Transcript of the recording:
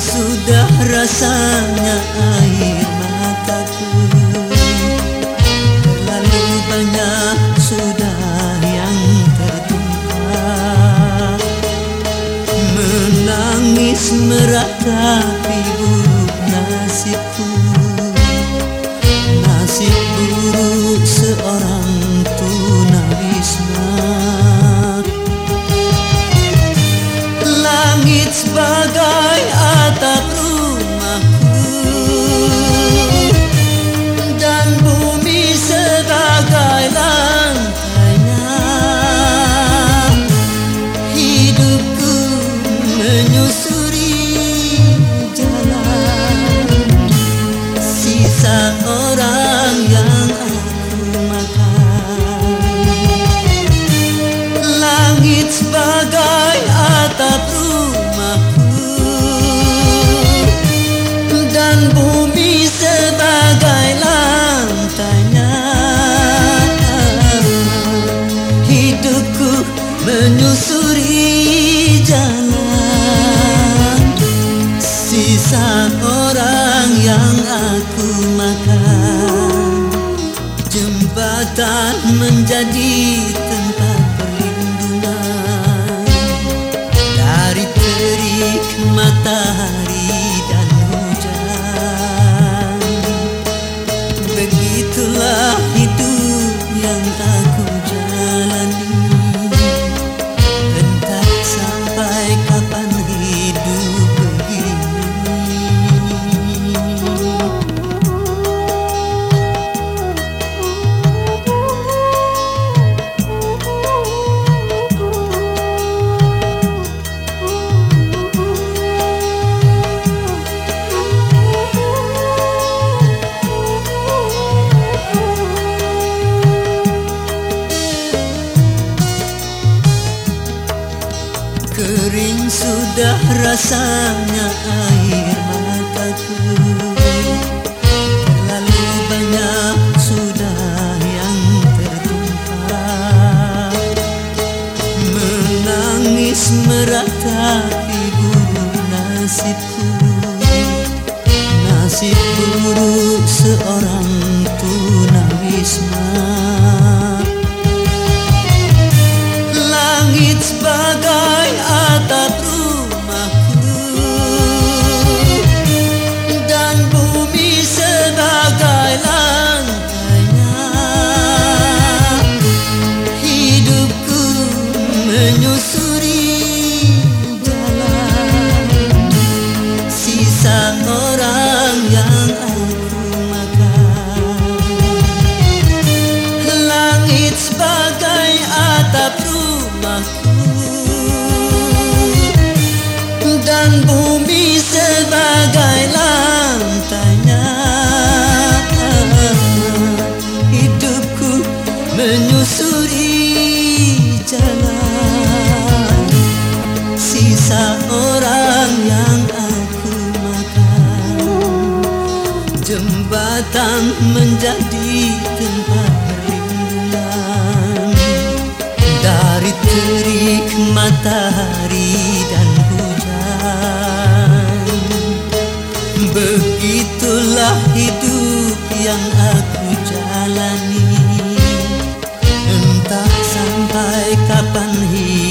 sudah rasanya air Terlalu banyak sudah yang tertumpah Menangis meratapi buruk nasibku. Nasib buruk seorang tunawisma Langit sebagai Bumi sebagai lantainya Hidupku menyusuri jalan. Sisa orang yang aku makan. Jembatan menjadi tempat perlindungan. Dari terik matahari Kering sudah rasanya air mataku menyusuri jalan. Sisa orang yang aku makan. Langit sebagai atap rumahku. Dan bumi sebagai lantainya. Hidupku menyusuri jalan Sisa orang yang aku makan. Jembatan menjadi tempat perlindungan Dari terik matahari dan hujan. Begitulah hidup yang aku jalani. Entah sampai kapan hidup